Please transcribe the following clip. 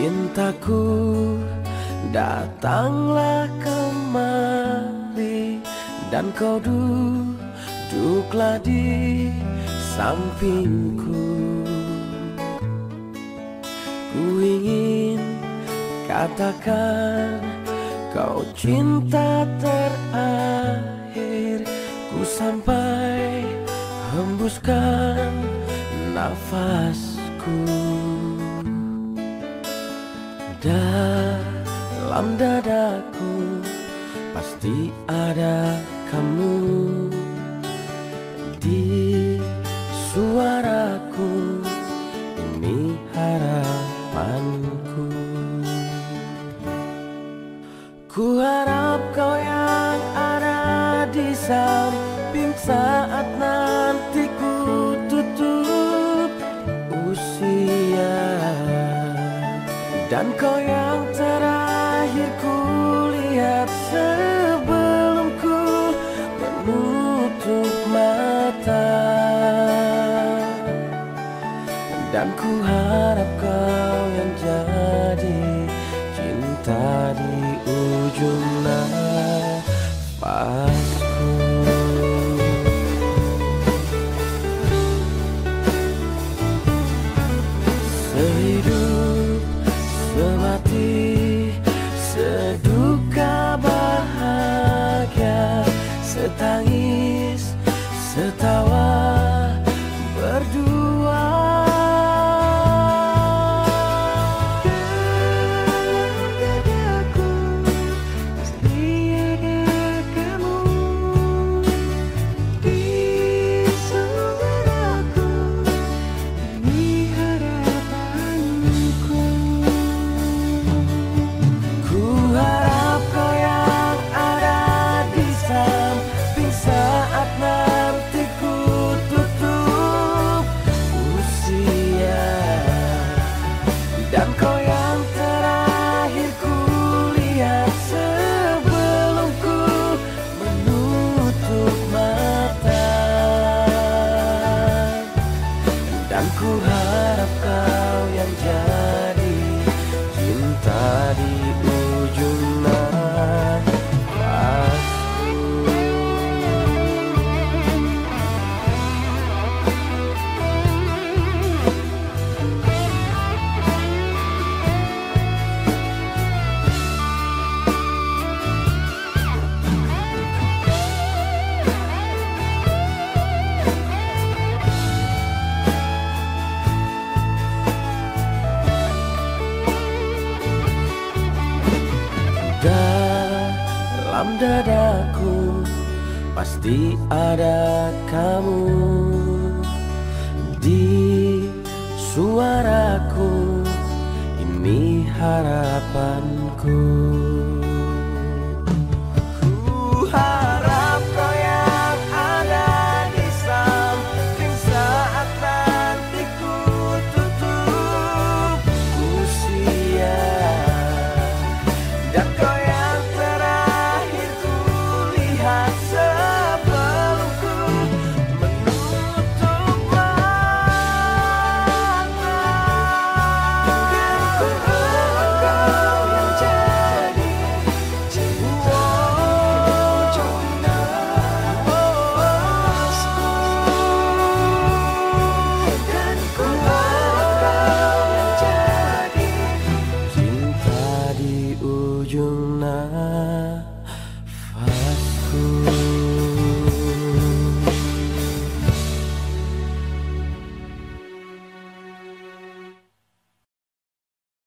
Cintaku datanglah kemari. Dan kau duduklah di sampingku. Ku ingin katakan kau cinta terakhir. Ku sampai hembuskan nafasku dalam dadaku pasti ada kamu. Di suaraku ini harapanku. Ku harap kau yang ada di samping saat nanti dan kau yang terakhir ku lihat sebelum ku menutup mata. Dan ku harap kau yang jadi cinta di ujung nafasku dan ku harap kau yang jadi cinta di ujung Dalam dadaku pasti ada kamu Di suaraku. Ini harapanku